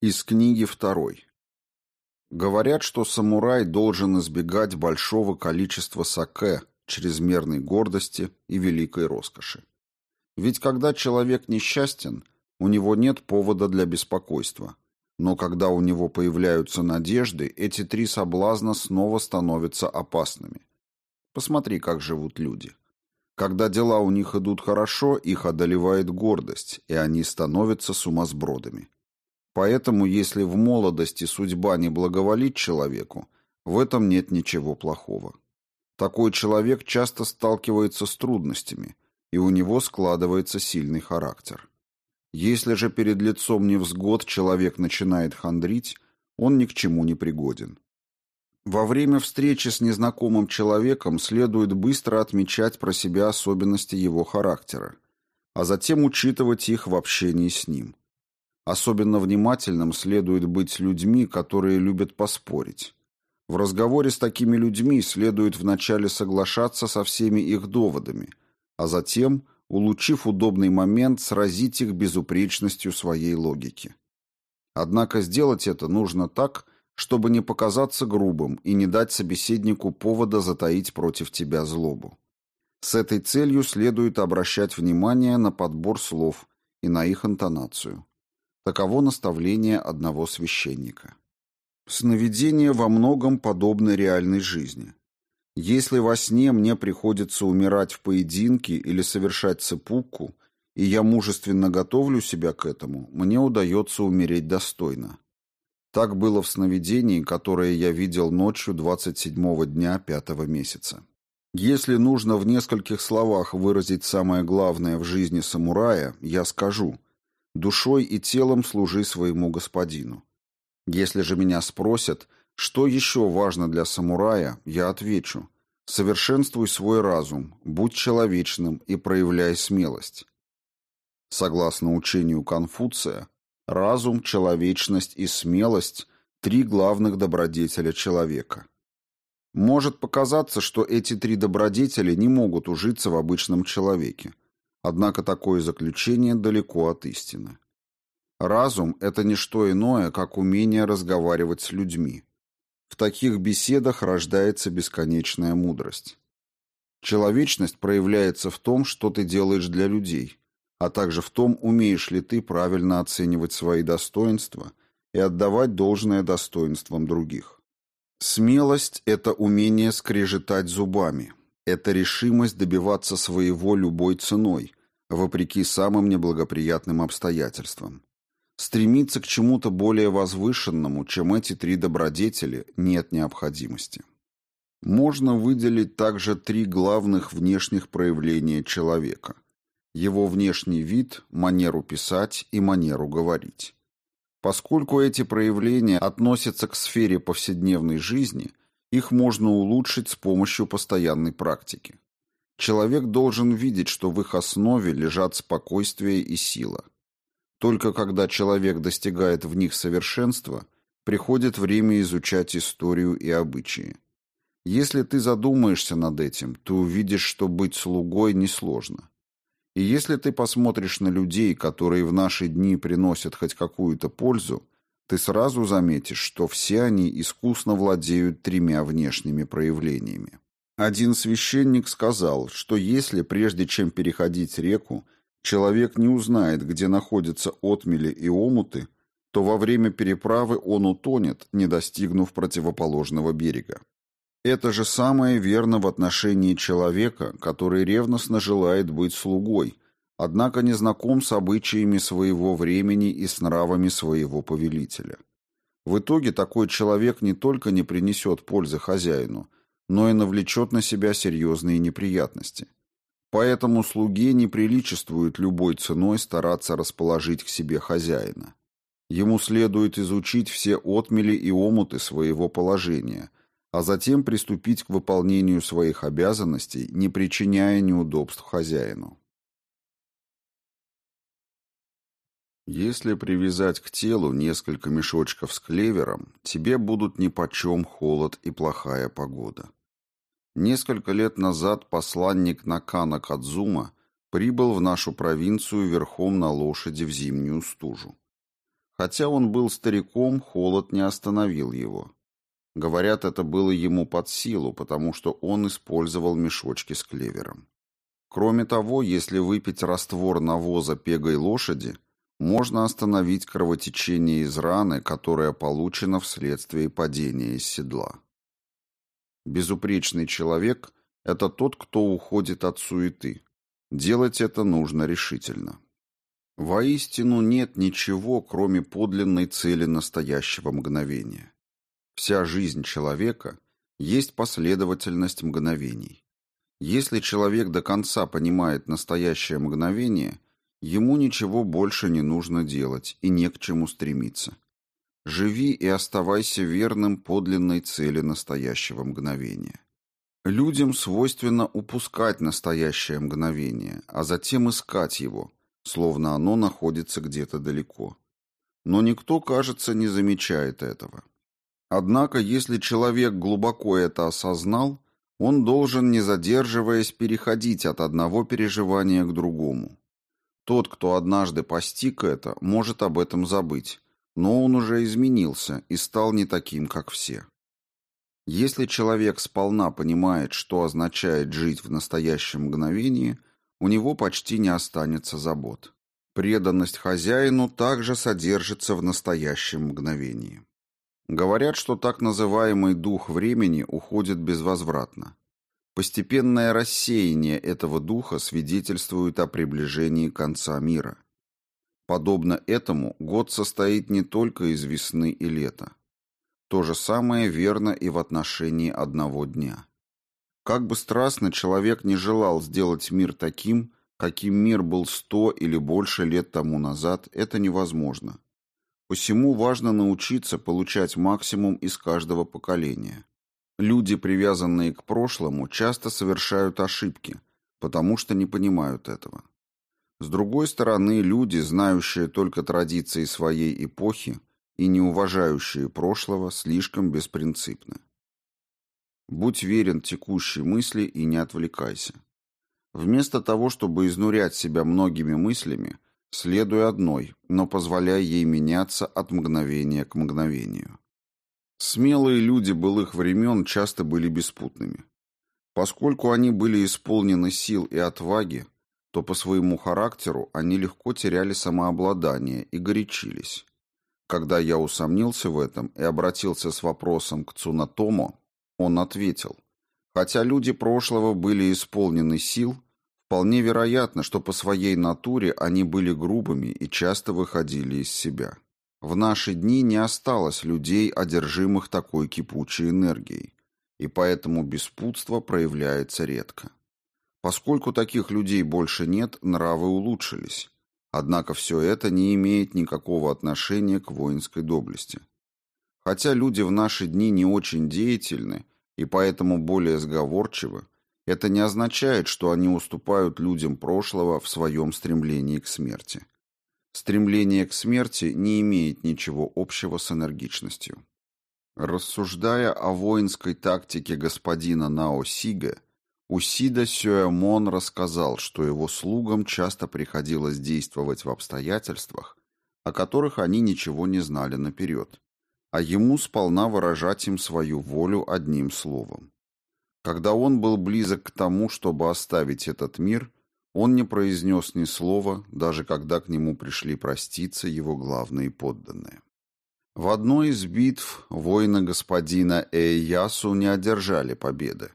Из книги второй. Говорят, что самурай должен избегать большого количества сакэ, чрезмерной гордости и великой роскоши. Ведь когда человек несчастен, у него нет повода для беспокойства. Но когда у него появляются надежды, эти три соблазна снова становятся опасными. Посмотри, как живут люди. Когда дела у них идут хорошо, их одолевает гордость, и они становятся сумасбродами. Поэтому, если в молодости судьба не благоволит человеку, в этом нет ничего плохого. Такой человек часто сталкивается с трудностями, и у него складывается сильный характер. Если же перед лицом невзгод человек начинает хандрить, он ни к чему не пригоден. Во время встречи с незнакомым человеком следует быстро отмечать про себя особенности его характера, а затем учитывать их в общении с ним. Особенно внимательным следует быть с людьми, которые любят поспорить. В разговоре с такими людьми следует вначале соглашаться со всеми их доводами, а затем, улучив удобный момент, сразить их безупречностью своей логики. Однако сделать это нужно так, чтобы не показаться грубым и не дать собеседнику повода затаить против тебя злобу. С этой целью следует обращать внимание на подбор слов и на их интонацию. Таково наставление одного священника. Сновидение во многом подобно реальной жизни. Если во сне мне приходится умирать в поединке или совершать цепуку, и я мужественно готовлю себя к этому, мне удается умереть достойно. Так было в сновидении, которое я видел ночью 27-го дня пятого месяца. Если нужно в нескольких словах выразить самое главное в жизни самурая, я скажу – Душой и телом служи своему господину. Если же меня спросят, что еще важно для самурая, я отвечу: совершенствуй свой разум, будь человечным и проявляй смелость. Согласно учению Конфуция, разум, человечность и смелость три главных добродетеля человека. Может показаться, что эти три добродетели не могут ужиться в обычном человеке. Однако такое заключение далеко от истины. Разум – это не что иное, как умение разговаривать с людьми. В таких беседах рождается бесконечная мудрость. Человечность проявляется в том, что ты делаешь для людей, а также в том, умеешь ли ты правильно оценивать свои достоинства и отдавать должное достоинствам других. Смелость – это умение скрежетать зубами, это решимость добиваться своего любой ценой, вопреки самым неблагоприятным обстоятельствам. Стремиться к чему-то более возвышенному, чем эти три добродетели, нет необходимости. Можно выделить также три главных внешних проявления человека. Его внешний вид, манеру писать и манеру говорить. Поскольку эти проявления относятся к сфере повседневной жизни – их можно улучшить с помощью постоянной практики. Человек должен видеть, что в их основе лежат спокойствие и сила. Только когда человек достигает в них совершенства, приходит время изучать историю и обычаи. Если ты задумаешься над этим, ты увидишь, что быть слугой несложно. И если ты посмотришь на людей, которые в наши дни приносят хоть какую-то пользу, ты сразу заметишь, что все они искусно владеют тремя внешними проявлениями. Один священник сказал, что если прежде чем переходить реку, человек не узнает, где находятся отмели и омуты, то во время переправы он утонет, не достигнув противоположного берега. Это же самое верно в отношении человека, который ревностно желает быть слугой, однако не знаком с обычаями своего времени и с нравами своего повелителя. В итоге такой человек не только не принесет пользы хозяину, но и навлечет на себя серьезные неприятности. Поэтому слуге не приличествует любой ценой стараться расположить к себе хозяина. Ему следует изучить все отмели и омуты своего положения, а затем приступить к выполнению своих обязанностей, не причиняя неудобств хозяину. Если привязать к телу несколько мешочков с клевером, тебе будут нипочем холод и плохая погода. Несколько лет назад посланник Накана Кадзума прибыл в нашу провинцию верхом на лошади в зимнюю стужу. Хотя он был стариком, холод не остановил его. Говорят, это было ему под силу, потому что он использовал мешочки с клевером. Кроме того, если выпить раствор навоза пегой лошади, можно остановить кровотечение из раны, которая получена вследствие падения из седла. Безупречный человек – это тот, кто уходит от суеты. Делать это нужно решительно. Воистину нет ничего, кроме подлинной цели настоящего мгновения. Вся жизнь человека есть последовательность мгновений. Если человек до конца понимает настоящее мгновение, ему ничего больше не нужно делать и не к чему стремиться. Живи и оставайся верным подлинной цели настоящего мгновения. Людям свойственно упускать настоящее мгновение, а затем искать его, словно оно находится где-то далеко. Но никто, кажется, не замечает этого. Однако, если человек глубоко это осознал, он должен, не задерживаясь, переходить от одного переживания к другому. Тот, кто однажды постиг это, может об этом забыть, но он уже изменился и стал не таким, как все. Если человек сполна понимает, что означает жить в настоящем мгновении, у него почти не останется забот. Преданность хозяину также содержится в настоящем мгновении. Говорят, что так называемый дух времени уходит безвозвратно. Постепенное рассеяние этого духа свидетельствует о приближении конца мира. Подобно этому, год состоит не только из весны и лета. То же самое верно и в отношении одного дня. Как бы страстно человек не желал сделать мир таким, каким мир был сто или больше лет тому назад, это невозможно. Посему важно научиться получать максимум из каждого поколения. Люди, привязанные к прошлому, часто совершают ошибки, потому что не понимают этого. С другой стороны, люди, знающие только традиции своей эпохи и не уважающие прошлого, слишком беспринципны. Будь верен текущей мысли и не отвлекайся. Вместо того, чтобы изнурять себя многими мыслями, следуй одной, но позволяй ей меняться от мгновения к мгновению. Смелые люди былых времен часто были беспутными. Поскольку они были исполнены сил и отваги, то по своему характеру они легко теряли самообладание и горячились. Когда я усомнился в этом и обратился с вопросом к Цунатомо, он ответил, хотя люди прошлого были исполнены сил, вполне вероятно, что по своей натуре они были грубыми и часто выходили из себя. В наши дни не осталось людей, одержимых такой кипучей энергией, и поэтому беспутство проявляется редко. Поскольку таких людей больше нет, нравы улучшились. Однако все это не имеет никакого отношения к воинской доблести. Хотя люди в наши дни не очень деятельны и поэтому более сговорчивы, это не означает, что они уступают людям прошлого в своем стремлении к смерти. Стремление к смерти не имеет ничего общего с энергичностью. Рассуждая о воинской тактике господина Нао Сига, Усида Сюэмон рассказал, что его слугам часто приходилось действовать в обстоятельствах, о которых они ничего не знали наперед, а ему сполна выражать им свою волю одним словом. Когда он был близок к тому, чтобы оставить этот мир, он не произнес ни слова, даже когда к нему пришли проститься его главные подданные. В одной из битв воины господина Эйясу не одержали победы.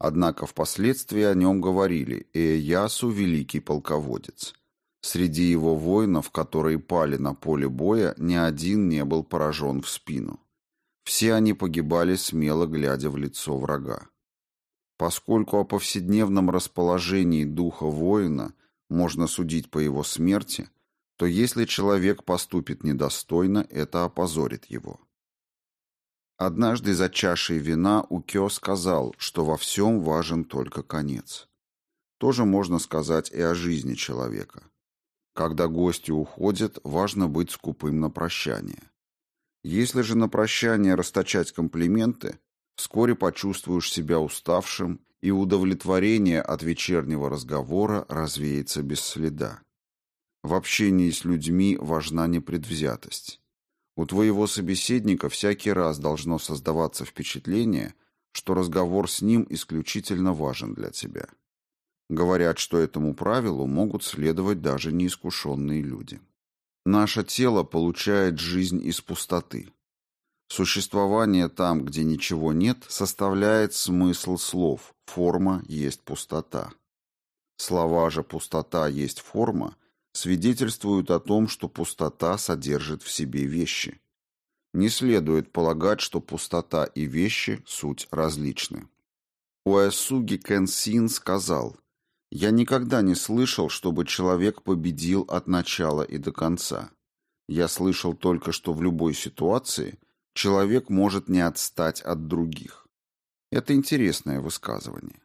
Однако впоследствии о нем говорили «Эясу – великий полководец». Среди его воинов, которые пали на поле боя, ни один не был поражен в спину. Все они погибали, смело глядя в лицо врага. Поскольку о повседневном расположении духа воина можно судить по его смерти, то если человек поступит недостойно, это опозорит его. Однажды за чашей вина Укё сказал, что во всем важен только конец. Тоже можно сказать и о жизни человека. Когда гости уходят, важно быть скупым на прощание. Если же на прощание расточать комплименты, вскоре почувствуешь себя уставшим, и удовлетворение от вечернего разговора развеется без следа. В общении с людьми важна непредвзятость. У твоего собеседника всякий раз должно создаваться впечатление, что разговор с ним исключительно важен для тебя. Говорят, что этому правилу могут следовать даже неискушенные люди. Наше тело получает жизнь из пустоты. Существование там, где ничего нет, составляет смысл слов «форма есть пустота». Слова же «пустота есть форма» свидетельствуют о том, что пустота содержит в себе вещи. Не следует полагать, что пустота и вещи – суть различны. Уэсуги Кэнсин сказал, «Я никогда не слышал, чтобы человек победил от начала и до конца. Я слышал только, что в любой ситуации – человек может не отстать от других. Это интересное высказывание.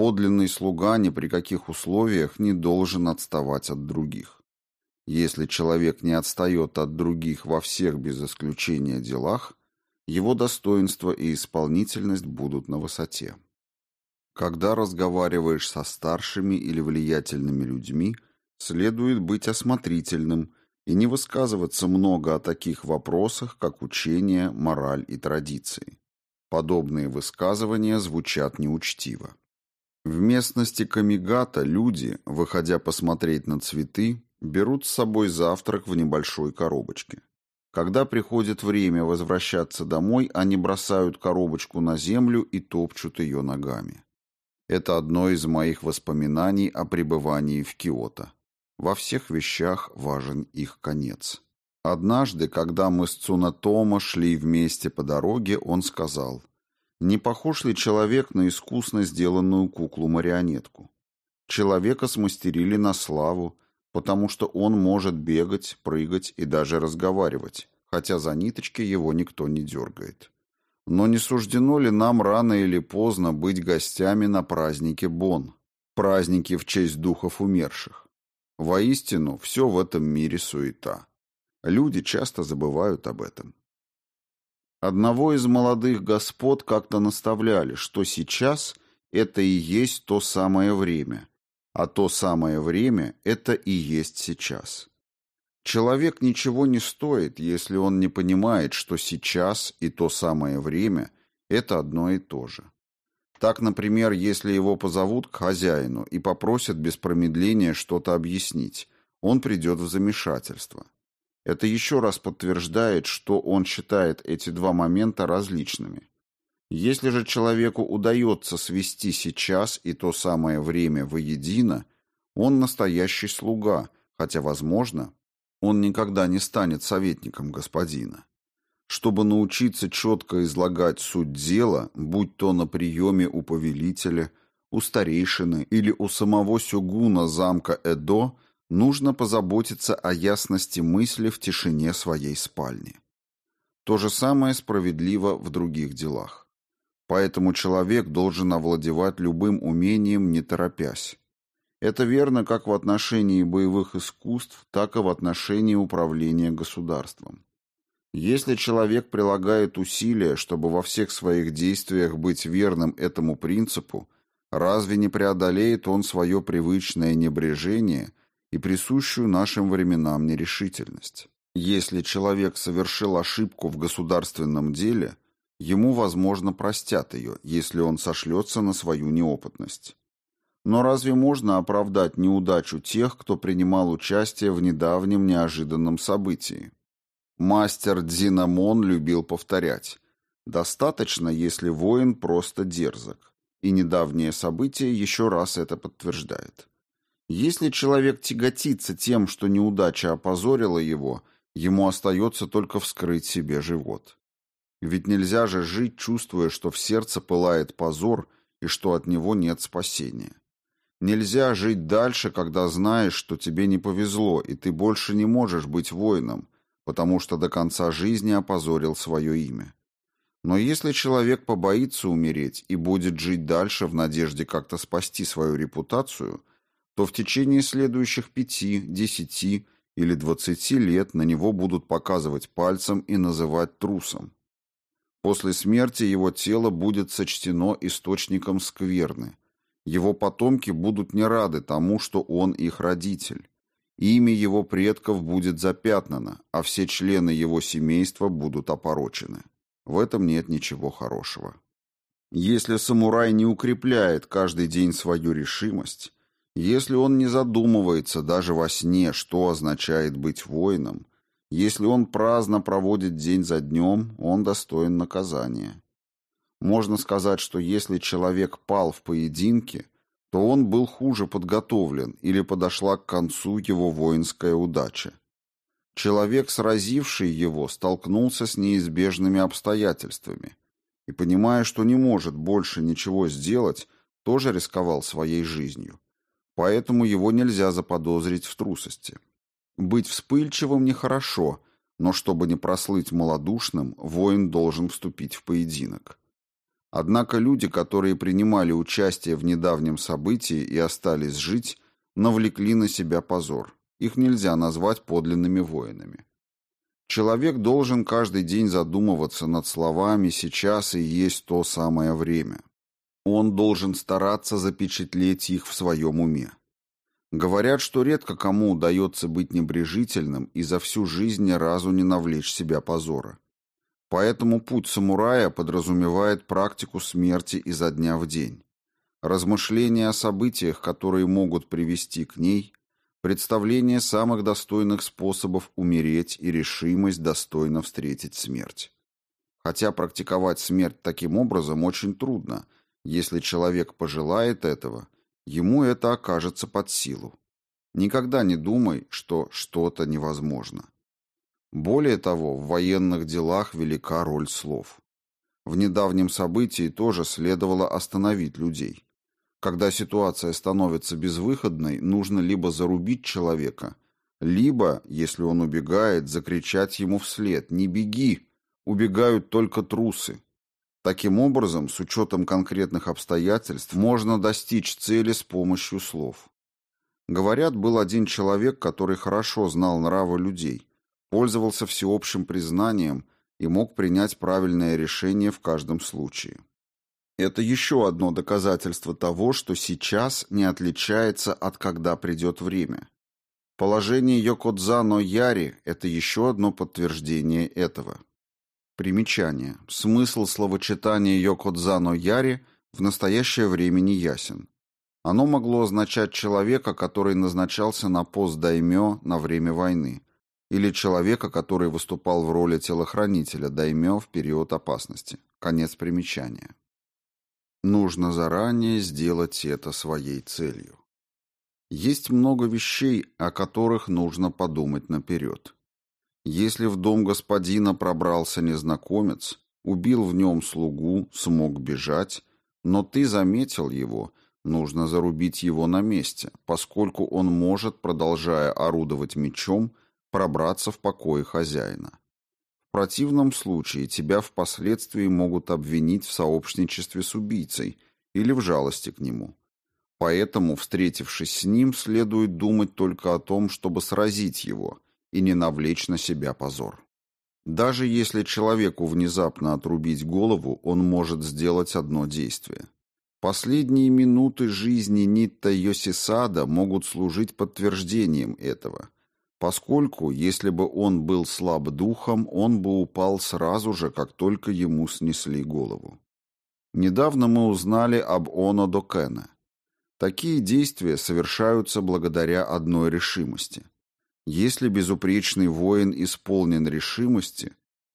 Подлинный слуга ни при каких условиях не должен отставать от других. Если человек не отстает от других во всех без исключения делах, его достоинство и исполнительность будут на высоте. Когда разговариваешь со старшими или влиятельными людьми, следует быть осмотрительным и не высказываться много о таких вопросах, как учение, мораль и традиции. Подобные высказывания звучат неучтиво. В местности Камигата люди, выходя посмотреть на цветы, берут с собой завтрак в небольшой коробочке. Когда приходит время возвращаться домой, они бросают коробочку на землю и топчут ее ногами. Это одно из моих воспоминаний о пребывании в Киото. Во всех вещах важен их конец. Однажды, когда мы с Цунатома шли вместе по дороге, он сказал, «Не похож ли человек на искусно сделанную куклу-марионетку? Человека смастерили на славу, потому что он может бегать, прыгать и даже разговаривать, хотя за ниточки его никто не дергает. Но не суждено ли нам рано или поздно быть гостями на празднике Бон, празднике в честь духов умерших? Воистину, все в этом мире суета. Люди часто забывают об этом. Одного из молодых господ как-то наставляли, что сейчас это и есть то самое время, а то самое время это и есть сейчас. Человек ничего не стоит, если он не понимает, что сейчас и то самое время – это одно и то же. Так, например, если его позовут к хозяину и попросят без промедления что-то объяснить, он придет в замешательство. Это еще раз подтверждает, что он считает эти два момента различными. Если же человеку удается свести сейчас и то самое время воедино, он настоящий слуга, хотя, возможно, он никогда не станет советником господина. Чтобы научиться четко излагать суть дела, будь то на приеме у повелителя, у старейшины или у самого сюгуна замка Эдо, нужно позаботиться о ясности мысли в тишине своей спальни. То же самое справедливо в других делах. Поэтому человек должен овладевать любым умением, не торопясь. Это верно как в отношении боевых искусств, так и в отношении управления государством. Если человек прилагает усилия, чтобы во всех своих действиях быть верным этому принципу, разве не преодолеет он свое привычное небрежение и присущую нашим временам нерешительность? Если человек совершил ошибку в государственном деле, ему, возможно, простят ее, если он сошлется на свою неопытность. Но разве можно оправдать неудачу тех, кто принимал участие в недавнем неожиданном событии? Мастер Дзинамон любил повторять. Достаточно, если воин просто дерзок. И недавнее событие еще раз это подтверждает. Если человек тяготится тем, что неудача опозорила его, ему остается только вскрыть себе живот. Ведь нельзя же жить, чувствуя, что в сердце пылает позор и что от него нет спасения. Нельзя жить дальше, когда знаешь, что тебе не повезло, и ты больше не можешь быть воином, потому что до конца жизни опозорил свое имя. Но если человек побоится умереть и будет жить дальше в надежде как-то спасти свою репутацию, то в течение следующих пяти, десяти или двадцати лет на него будут показывать пальцем и называть трусом. После смерти его тело будет сочтено источником скверны. Его потомки будут не рады тому, что он их родитель имя его предков будет запятнано, а все члены его семейства будут опорочены. В этом нет ничего хорошего. Если самурай не укрепляет каждый день свою решимость, если он не задумывается даже во сне, что означает быть воином, если он праздно проводит день за днем, он достоин наказания. Можно сказать, что если человек пал в поединке, то он был хуже подготовлен или подошла к концу его воинская удача. Человек, сразивший его, столкнулся с неизбежными обстоятельствами и, понимая, что не может больше ничего сделать, тоже рисковал своей жизнью. Поэтому его нельзя заподозрить в трусости. Быть вспыльчивым нехорошо, но чтобы не прослыть малодушным, воин должен вступить в поединок. Однако люди, которые принимали участие в недавнем событии и остались жить, навлекли на себя позор. Их нельзя назвать подлинными воинами. Человек должен каждый день задумываться над словами «сейчас и есть то самое время». Он должен стараться запечатлеть их в своем уме. Говорят, что редко кому удается быть небрежительным и за всю жизнь ни разу не навлечь себя позора. Поэтому путь самурая подразумевает практику смерти изо дня в день. Размышления о событиях, которые могут привести к ней, представление самых достойных способов умереть и решимость достойно встретить смерть. Хотя практиковать смерть таким образом очень трудно, если человек пожелает этого, ему это окажется под силу. Никогда не думай, что что-то невозможно. Более того, в военных делах велика роль слов. В недавнем событии тоже следовало остановить людей. Когда ситуация становится безвыходной, нужно либо зарубить человека, либо, если он убегает, закричать ему вслед «Не беги! Убегают только трусы!» Таким образом, с учетом конкретных обстоятельств, можно достичь цели с помощью слов. Говорят, был один человек, который хорошо знал нравы людей, пользовался всеобщим признанием и мог принять правильное решение в каждом случае. Это еще одно доказательство того, что сейчас не отличается от когда придет время. Положение Йокодзано Яри – это еще одно подтверждение этого. Примечание. Смысл словочитания Йокодзано Яри в настоящее время не ясен. Оно могло означать человека, который назначался на пост даймё на время войны, или человека, который выступал в роли телохранителя даймё в период опасности. Конец примечания. Нужно заранее сделать это своей целью. Есть много вещей, о которых нужно подумать наперед. Если в дом господина пробрался незнакомец, убил в нем слугу, смог бежать, но ты заметил его, нужно зарубить его на месте, поскольку он может, продолжая орудовать мечом, пробраться в покои хозяина. В противном случае тебя впоследствии могут обвинить в сообщничестве с убийцей или в жалости к нему. Поэтому, встретившись с ним, следует думать только о том, чтобы сразить его и не навлечь на себя позор. Даже если человеку внезапно отрубить голову, он может сделать одно действие. Последние минуты жизни Нитта Йосисада могут служить подтверждением этого – поскольку, если бы он был слаб духом, он бы упал сразу же, как только ему снесли голову. Недавно мы узнали об Оно Докене. Такие действия совершаются благодаря одной решимости. Если безупречный воин исполнен решимости,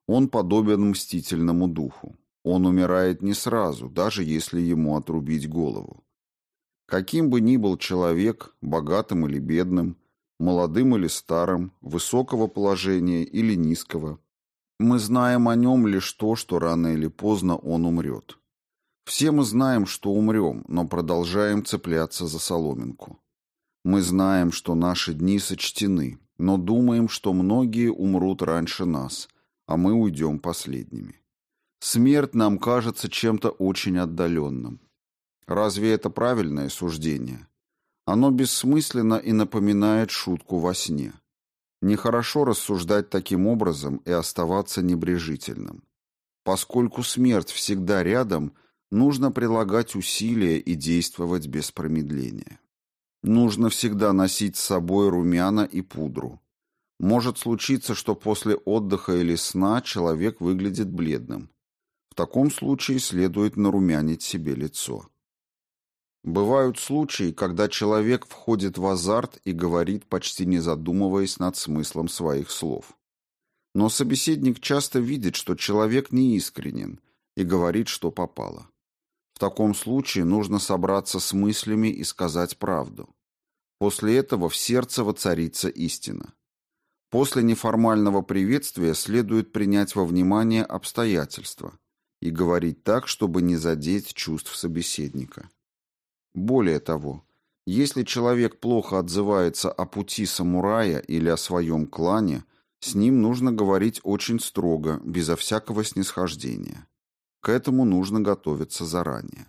он подобен мстительному духу. Он умирает не сразу, даже если ему отрубить голову. Каким бы ни был человек, богатым или бедным, молодым или старым, высокого положения или низкого. Мы знаем о нем лишь то, что рано или поздно он умрет. Все мы знаем, что умрем, но продолжаем цепляться за соломинку. Мы знаем, что наши дни сочтены, но думаем, что многие умрут раньше нас, а мы уйдем последними. Смерть нам кажется чем-то очень отдаленным. Разве это правильное суждение? Оно бессмысленно и напоминает шутку во сне. Нехорошо рассуждать таким образом и оставаться небрежительным. Поскольку смерть всегда рядом, нужно прилагать усилия и действовать без промедления. Нужно всегда носить с собой румяна и пудру. Может случиться, что после отдыха или сна человек выглядит бледным. В таком случае следует нарумянить себе лицо. Бывают случаи, когда человек входит в азарт и говорит, почти не задумываясь над смыслом своих слов. Но собеседник часто видит, что человек неискренен и говорит, что попало. В таком случае нужно собраться с мыслями и сказать правду. После этого в сердце воцарится истина. После неформального приветствия следует принять во внимание обстоятельства и говорить так, чтобы не задеть чувств собеседника. Более того, если человек плохо отзывается о пути самурая или о своем клане, с ним нужно говорить очень строго, безо всякого снисхождения. К этому нужно готовиться заранее.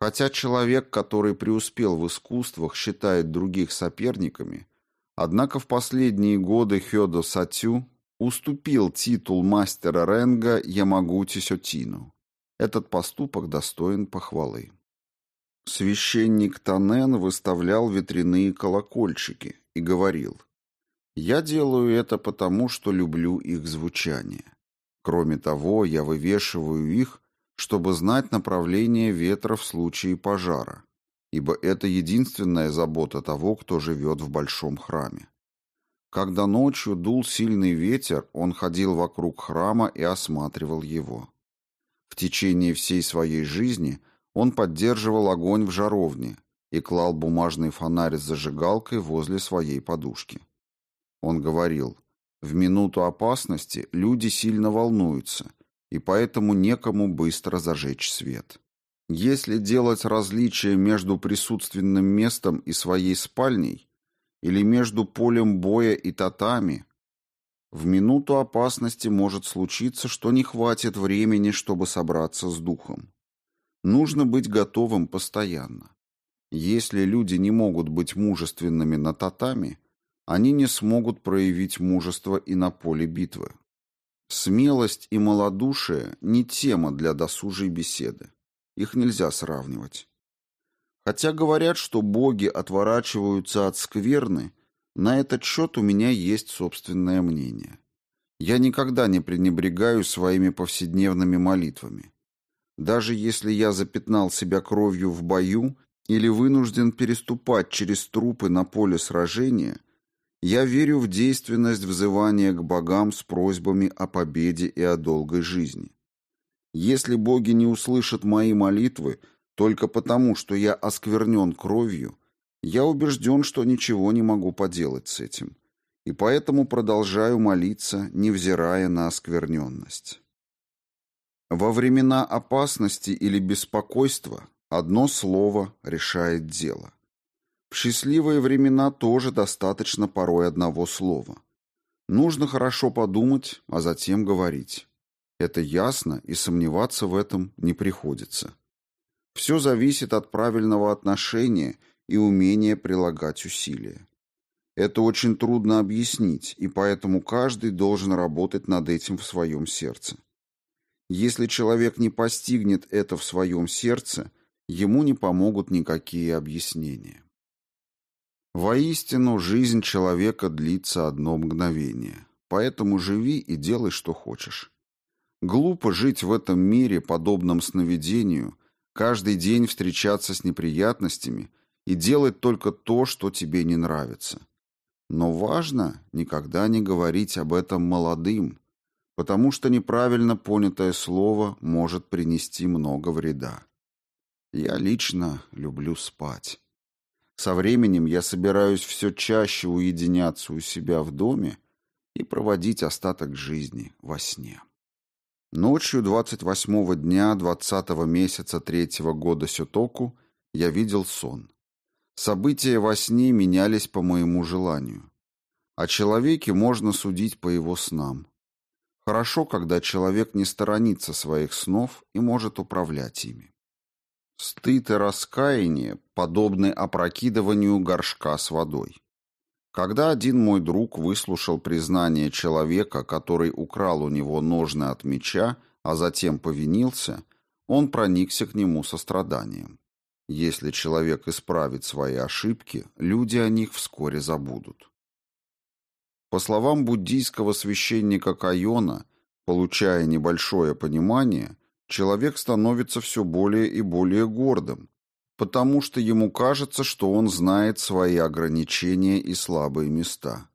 Хотя человек, который преуспел в искусствах, считает других соперниками, однако в последние годы Хёдо Сатю уступил титул мастера ренга Ямагути Сётину. Этот поступок достоин похвалы. Священник Танен выставлял ветряные колокольчики и говорил, «Я делаю это потому, что люблю их звучание. Кроме того, я вывешиваю их, чтобы знать направление ветра в случае пожара, ибо это единственная забота того, кто живет в большом храме. Когда ночью дул сильный ветер, он ходил вокруг храма и осматривал его. В течение всей своей жизни он поддерживал огонь в жаровне и клал бумажный фонарь с зажигалкой возле своей подушки. Он говорил – в минуту опасности люди сильно волнуются, и поэтому некому быстро зажечь свет. Если делать различие между присутственным местом и своей спальней, или между полем боя и татами, в минуту опасности может случиться, что не хватит времени, чтобы собраться с духом. Нужно быть готовым постоянно. Если люди не могут быть мужественными на татами – они не смогут проявить мужество и на поле битвы. Смелость и малодушие не тема для досужей беседы. Их нельзя сравнивать. Хотя говорят, что боги отворачиваются от скверны, на этот счет у меня есть собственное мнение. Я никогда не пренебрегаю своими повседневными молитвами. Даже если я запятнал себя кровью в бою или вынужден переступать через трупы на поле сражения – я верю в действенность взывания к богам с просьбами о победе и о долгой жизни. Если боги не услышат мои молитвы только потому, что я осквернен кровью, я убежден, что ничего не могу поделать с этим, и поэтому продолжаю молиться, невзирая на оскверненность. Во времена опасности или беспокойства одно слово решает дело. В счастливые времена тоже достаточно порой одного слова. Нужно хорошо подумать, а затем говорить. Это ясно, и сомневаться в этом не приходится. Все зависит от правильного отношения и умения прилагать усилия. Это очень трудно объяснить, и поэтому каждый должен работать над этим в своем сердце. Если человек не постигнет это в своем сердце, ему не помогут никакие объяснения. Воистину, жизнь человека длится одно мгновение, поэтому живи и делай, что хочешь. Глупо жить в этом мире, подобном сновидению, каждый день встречаться с неприятностями и делать только то, что тебе не нравится. Но важно никогда не говорить об этом молодым, потому что неправильно понятое слово может принести много вреда. Я лично люблю спать. Со временем я собираюсь все чаще уединяться у себя в доме и проводить остаток жизни во сне. Ночью 28-го дня 20-го месяца третьего года Сютоку я видел сон. События во сне менялись по моему желанию. О человеке можно судить по его снам. Хорошо, когда человек не сторонится своих снов и может управлять ими. Стыд и раскаяние подобны опрокидыванию горшка с водой. Когда один мой друг выслушал признание человека, который украл у него ножны от меча, а затем повинился, он проникся к нему состраданием. Если человек исправит свои ошибки, люди о них вскоре забудут. По словам буддийского священника Кайона, получая небольшое понимание, человек становится все более и более гордым, потому что ему кажется, что он знает свои ограничения и слабые места.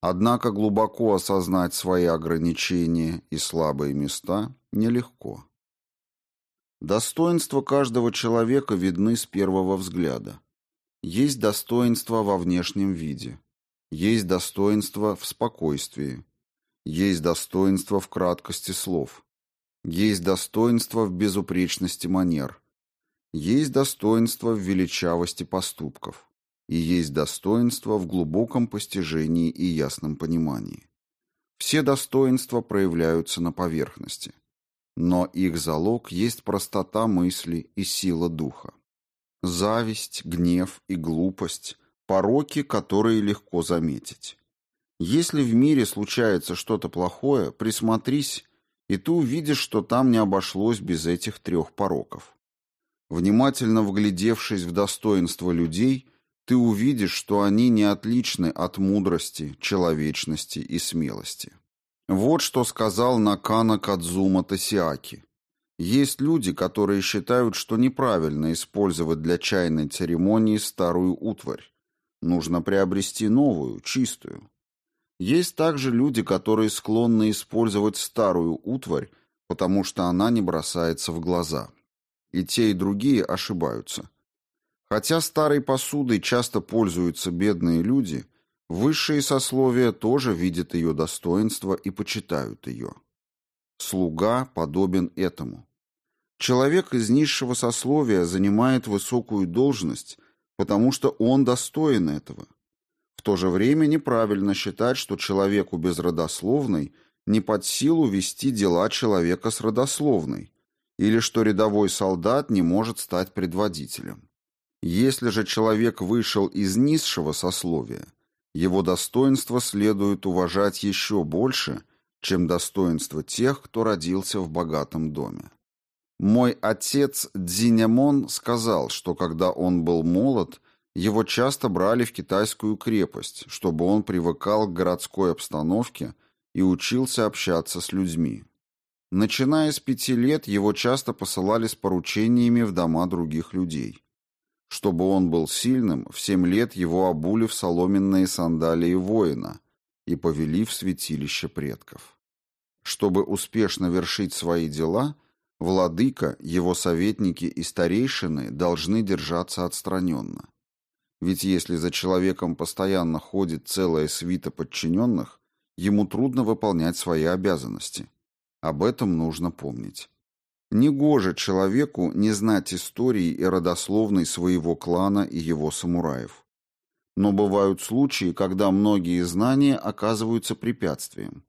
Однако глубоко осознать свои ограничения и слабые места нелегко. Достоинства каждого человека видны с первого взгляда. Есть достоинства во внешнем виде, есть достоинства в спокойствии, есть достоинство в краткости слов, есть достоинство в безупречности манер, есть достоинство в величавости поступков и есть достоинство в глубоком постижении и ясном понимании. Все достоинства проявляются на поверхности, но их залог есть простота мысли и сила духа. Зависть, гнев и глупость – пороки, которые легко заметить. Если в мире случается что-то плохое, присмотрись, и ты увидишь, что там не обошлось без этих трех пороков. Внимательно вглядевшись в достоинства людей, ты увидишь, что они не отличны от мудрости, человечности и смелости. Вот что сказал Накана Кадзума Тосиаки. Есть люди, которые считают, что неправильно использовать для чайной церемонии старую утварь. Нужно приобрести новую, чистую. Есть также люди, которые склонны использовать старую утварь, потому что она не бросается в глаза. И те, и другие ошибаются. Хотя старой посудой часто пользуются бедные люди, высшие сословия тоже видят ее достоинство и почитают ее. Слуга подобен этому. Человек из низшего сословия занимает высокую должность, потому что он достоин этого то же время неправильно считать, что человеку безродословной не под силу вести дела человека с родословной, или что рядовой солдат не может стать предводителем. Если же человек вышел из низшего сословия, его достоинство следует уважать еще больше, чем достоинство тех, кто родился в богатом доме. Мой отец Дзинямон сказал, что когда он был молод, его часто брали в китайскую крепость, чтобы он привыкал к городской обстановке и учился общаться с людьми. Начиная с пяти лет его часто посылали с поручениями в дома других людей. Чтобы он был сильным, в семь лет его обули в соломенные сандалии воина и повели в святилище предков. Чтобы успешно вершить свои дела, владыка, его советники и старейшины должны держаться отстраненно. Ведь если за человеком постоянно ходит целая свита подчиненных, ему трудно выполнять свои обязанности. Об этом нужно помнить. Негоже человеку не знать истории и родословной своего клана и его самураев. Но бывают случаи, когда многие знания оказываются препятствием.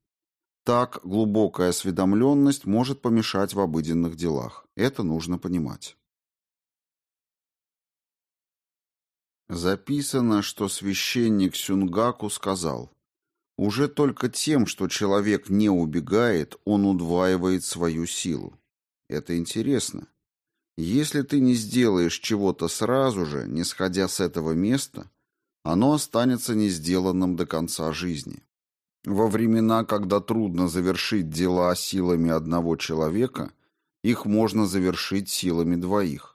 Так глубокая осведомленность может помешать в обыденных делах. Это нужно понимать. Записано, что священник Сюнгаку сказал, «Уже только тем, что человек не убегает, он удваивает свою силу. Это интересно. Если ты не сделаешь чего-то сразу же, не сходя с этого места, оно останется не сделанным до конца жизни. Во времена, когда трудно завершить дела силами одного человека, их можно завершить силами двоих.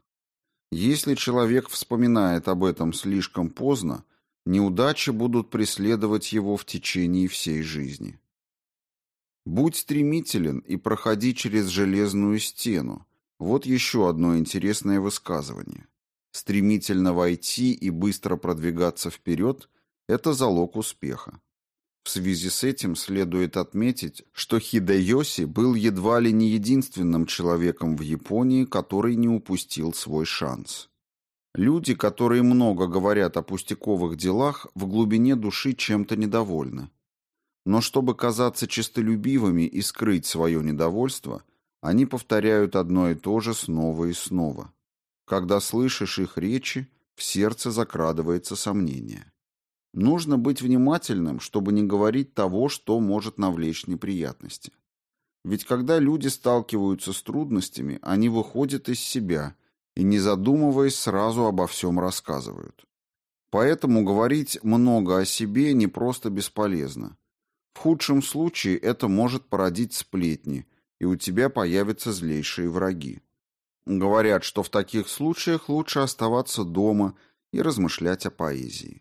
Если человек вспоминает об этом слишком поздно, неудачи будут преследовать его в течение всей жизни. Будь стремителен и проходи через железную стену. Вот еще одно интересное высказывание. Стремительно войти и быстро продвигаться вперед – это залог успеха. В связи с этим следует отметить, что Хидеоси был едва ли не единственным человеком в Японии, который не упустил свой шанс. Люди, которые много говорят о пустяковых делах, в глубине души чем-то недовольны. Но чтобы казаться честолюбивыми и скрыть свое недовольство, они повторяют одно и то же снова и снова. Когда слышишь их речи, в сердце закрадывается сомнение. Нужно быть внимательным, чтобы не говорить того, что может навлечь неприятности. Ведь когда люди сталкиваются с трудностями, они выходят из себя и, не задумываясь, сразу обо всем рассказывают. Поэтому говорить много о себе не просто бесполезно. В худшем случае это может породить сплетни, и у тебя появятся злейшие враги. Говорят, что в таких случаях лучше оставаться дома и размышлять о поэзии.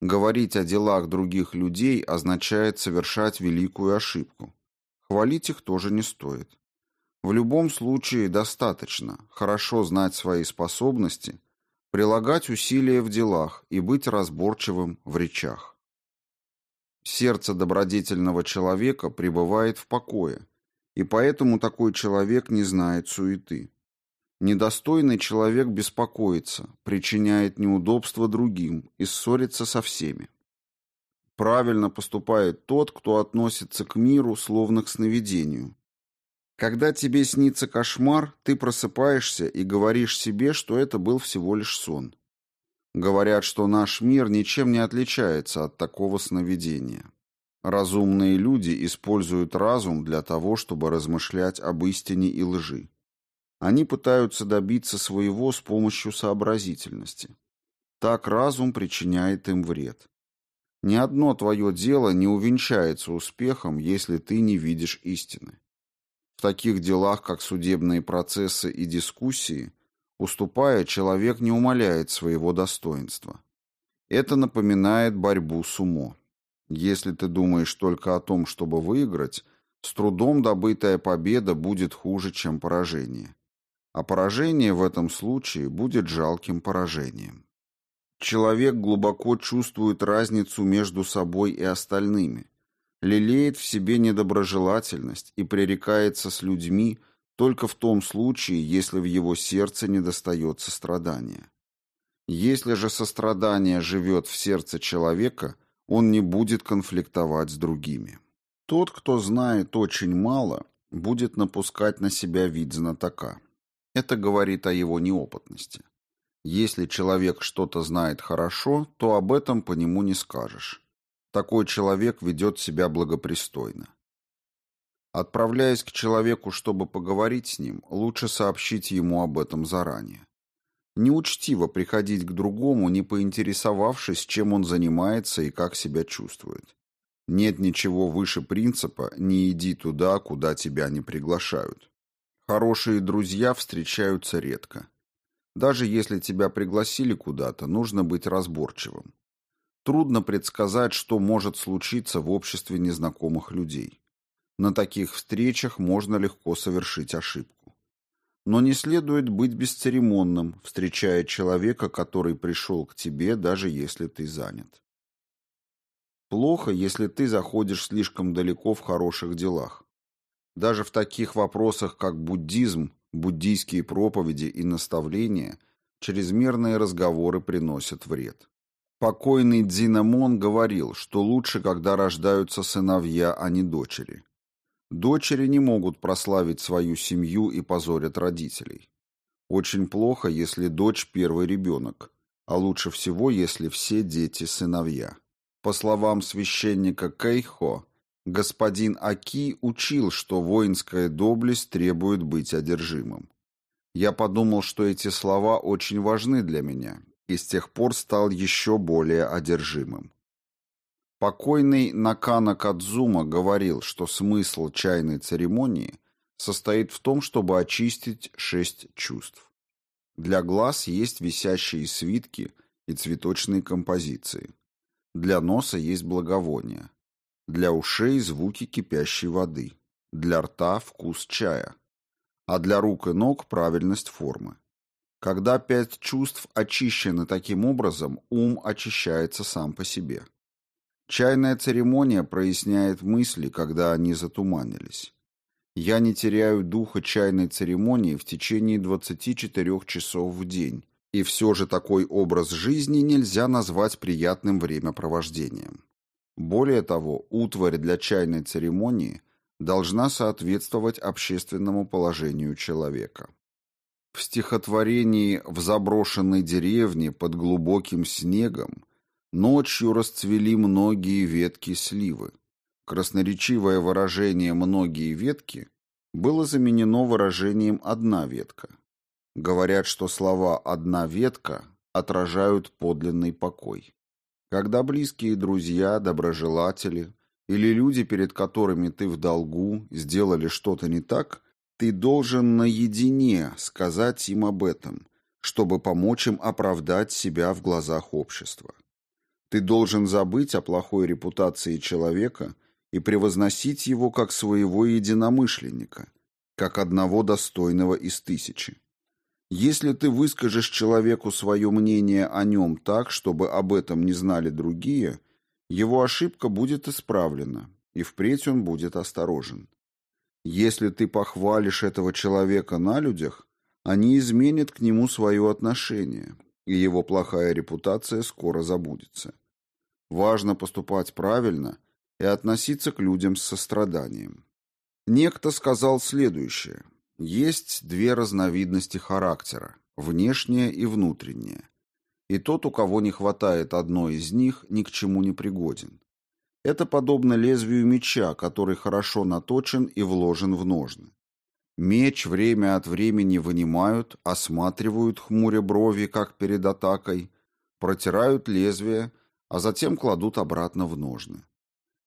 Говорить о делах других людей означает совершать великую ошибку. Хвалить их тоже не стоит. В любом случае достаточно хорошо знать свои способности, прилагать усилия в делах и быть разборчивым в речах. Сердце добродетельного человека пребывает в покое, и поэтому такой человек не знает суеты. Недостойный человек беспокоится, причиняет неудобства другим и ссорится со всеми. Правильно поступает тот, кто относится к миру словно к сновидению. Когда тебе снится кошмар, ты просыпаешься и говоришь себе, что это был всего лишь сон. Говорят, что наш мир ничем не отличается от такого сновидения. Разумные люди используют разум для того, чтобы размышлять об истине и лжи. Они пытаются добиться своего с помощью сообразительности. Так разум причиняет им вред. Ни одно твое дело не увенчается успехом, если ты не видишь истины. В таких делах, как судебные процессы и дискуссии, уступая, человек не умаляет своего достоинства. Это напоминает борьбу с умо. Если ты думаешь только о том, чтобы выиграть, с трудом добытая победа будет хуже, чем поражение а поражение в этом случае будет жалким поражением. Человек глубоко чувствует разницу между собой и остальными, лелеет в себе недоброжелательность и пререкается с людьми только в том случае, если в его сердце недостает сострадания. Если же сострадание живет в сердце человека, он не будет конфликтовать с другими. Тот, кто знает очень мало, будет напускать на себя вид знатока. Это говорит о его неопытности. Если человек что-то знает хорошо, то об этом по нему не скажешь. Такой человек ведет себя благопристойно. Отправляясь к человеку, чтобы поговорить с ним, лучше сообщить ему об этом заранее. Неучтиво приходить к другому, не поинтересовавшись, чем он занимается и как себя чувствует. Нет ничего выше принципа «не иди туда, куда тебя не приглашают». Хорошие друзья встречаются редко. Даже если тебя пригласили куда-то, нужно быть разборчивым. Трудно предсказать, что может случиться в обществе незнакомых людей. На таких встречах можно легко совершить ошибку. Но не следует быть бесцеремонным, встречая человека, который пришел к тебе, даже если ты занят. Плохо, если ты заходишь слишком далеко в хороших делах. Даже в таких вопросах, как буддизм, буддийские проповеди и наставления, чрезмерные разговоры приносят вред. Покойный Дзинамон говорил, что лучше, когда рождаются сыновья, а не дочери. Дочери не могут прославить свою семью и позорят родителей. Очень плохо, если дочь первый ребенок, а лучше всего, если все дети сыновья. По словам священника Кейхо, Господин Аки учил, что воинская доблесть требует быть одержимым. Я подумал, что эти слова очень важны для меня, и с тех пор стал еще более одержимым. Покойный Накана Кадзума говорил, что смысл чайной церемонии состоит в том, чтобы очистить шесть чувств. Для глаз есть висящие свитки и цветочные композиции. Для носа есть благовония. Для ушей звуки кипящей воды. Для рта вкус чая. А для рук и ног правильность формы. Когда пять чувств очищены таким образом, ум очищается сам по себе. Чайная церемония проясняет мысли, когда они затуманились. Я не теряю духа чайной церемонии в течение 24 часов в день, и все же такой образ жизни нельзя назвать приятным времяпровождением. Более того, утварь для чайной церемонии должна соответствовать общественному положению человека. В стихотворении «В заброшенной деревне под глубоким снегом» ночью расцвели многие ветки сливы. Красноречивое выражение «многие ветки» было заменено выражением «одна ветка». Говорят, что слова «одна ветка» отражают подлинный покой. Когда близкие друзья, доброжелатели или люди, перед которыми ты в долгу, сделали что-то не так, ты должен наедине сказать им об этом, чтобы помочь им оправдать себя в глазах общества. Ты должен забыть о плохой репутации человека и превозносить его как своего единомышленника, как одного достойного из тысячи. Если ты выскажешь человеку свое мнение о нем так, чтобы об этом не знали другие, его ошибка будет исправлена, и впредь он будет осторожен. Если ты похвалишь этого человека на людях, они изменят к нему свое отношение, и его плохая репутация скоро забудется. Важно поступать правильно и относиться к людям с состраданием. Некто сказал следующее. Есть две разновидности характера – внешнее и внутреннее. И тот, у кого не хватает одной из них, ни к чему не пригоден. Это подобно лезвию меча, который хорошо наточен и вложен в ножны. Меч время от времени вынимают, осматривают хмуря брови, как перед атакой, протирают лезвие, а затем кладут обратно в ножны.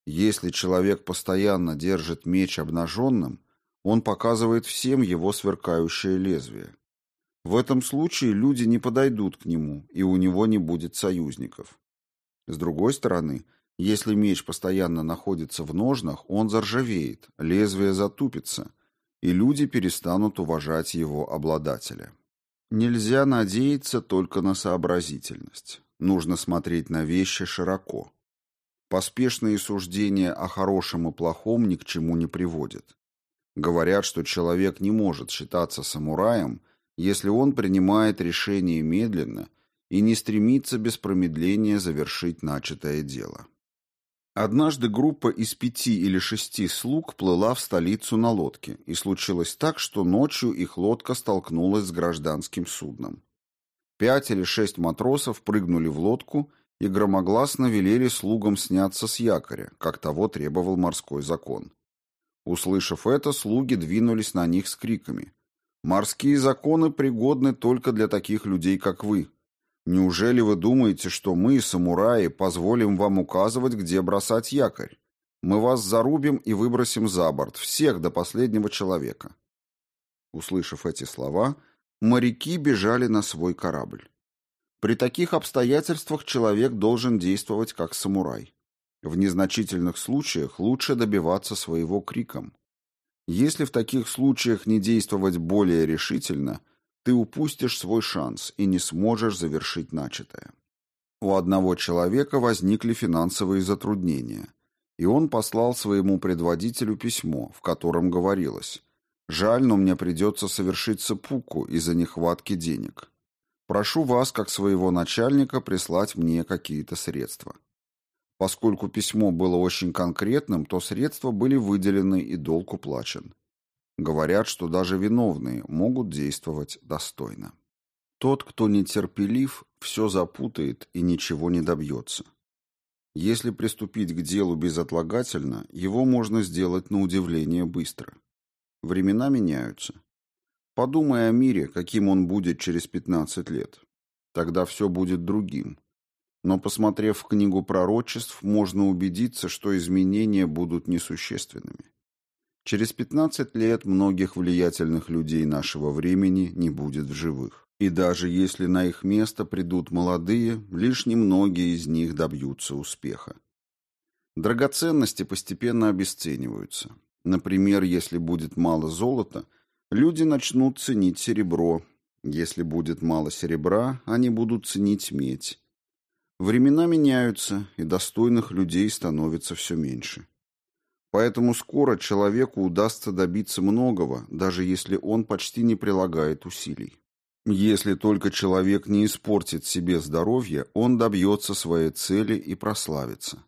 Если человек постоянно держит меч обнаженным, он показывает всем его сверкающее лезвие. В этом случае люди не подойдут к нему, и у него не будет союзников. С другой стороны, если меч постоянно находится в ножнах, он заржавеет, лезвие затупится, и люди перестанут уважать его обладателя. Нельзя надеяться только на сообразительность. Нужно смотреть на вещи широко. Поспешные суждения о хорошем и плохом ни к чему не приводят. Говорят, что человек не может считаться самураем, если он принимает решение медленно и не стремится без промедления завершить начатое дело. Однажды группа из пяти или шести слуг плыла в столицу на лодке, и случилось так, что ночью их лодка столкнулась с гражданским судном. Пять или шесть матросов прыгнули в лодку и громогласно велели слугам сняться с якоря, как того требовал морской закон. Услышав это, слуги двинулись на них с криками. «Морские законы пригодны только для таких людей, как вы. Неужели вы думаете, что мы, самураи, позволим вам указывать, где бросать якорь? Мы вас зарубим и выбросим за борт, всех до последнего человека. Услышав эти слова, моряки бежали на свой корабль. При таких обстоятельствах человек должен действовать как самурай. В незначительных случаях лучше добиваться своего криком. Если в таких случаях не действовать более решительно, ты упустишь свой шанс и не сможешь завершить начатое. У одного человека возникли финансовые затруднения, и он послал своему предводителю письмо, в котором говорилось «Жаль, но мне придется совершить сапуку из-за нехватки денег. Прошу вас, как своего начальника, прислать мне какие-то средства». Поскольку письмо было очень конкретным, то средства были выделены и долг уплачен. Говорят, что даже виновные могут действовать достойно. Тот, кто нетерпелив, все запутает и ничего не добьется. Если приступить к делу безотлагательно, его можно сделать на удивление быстро. Времена меняются. Подумай о мире, каким он будет через 15 лет. Тогда все будет другим. Но, посмотрев в книгу пророчеств, можно убедиться, что изменения будут несущественными. Через 15 лет многих влиятельных людей нашего времени не будет в живых. И даже если на их место придут молодые, лишь немногие из них добьются успеха. Драгоценности постепенно обесцениваются. Например, если будет мало золота, люди начнут ценить серебро. Если будет мало серебра, они будут ценить медь. Времена меняются, и достойных людей становится все меньше. Поэтому скоро человеку удастся добиться многого, даже если он почти не прилагает усилий. Если только человек не испортит себе здоровье, он добьется своей цели и прославится.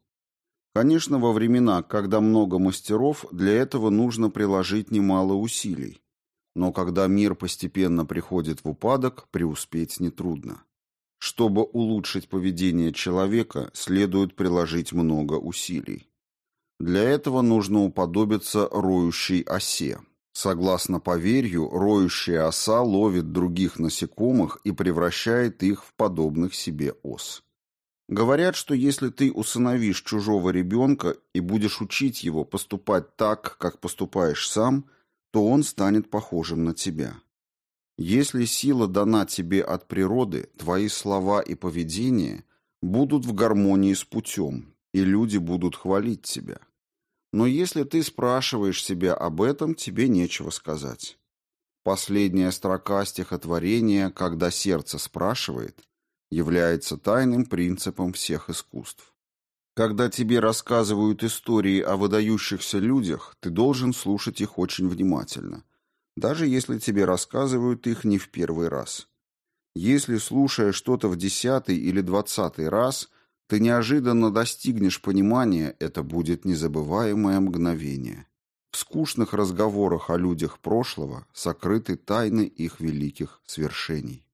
Конечно, во времена, когда много мастеров, для этого нужно приложить немало усилий. Но когда мир постепенно приходит в упадок, преуспеть нетрудно. Чтобы улучшить поведение человека, следует приложить много усилий. Для этого нужно уподобиться роющей осе. Согласно поверью, роющая оса ловит других насекомых и превращает их в подобных себе ос. Говорят, что если ты усыновишь чужого ребенка и будешь учить его поступать так, как поступаешь сам, то он станет похожим на тебя. Если сила дана тебе от природы, твои слова и поведение будут в гармонии с путем, и люди будут хвалить тебя. Но если ты спрашиваешь себя об этом, тебе нечего сказать. Последняя строка стихотворения «Когда сердце спрашивает» является тайным принципом всех искусств. Когда тебе рассказывают истории о выдающихся людях, ты должен слушать их очень внимательно, даже если тебе рассказывают их не в первый раз. Если, слушая что-то в десятый или двадцатый раз, ты неожиданно достигнешь понимания, это будет незабываемое мгновение. В скучных разговорах о людях прошлого сокрыты тайны их великих свершений.